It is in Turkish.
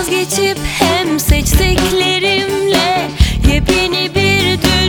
Vazgeçip hem seçtiklerimle Yepyeni bir dünya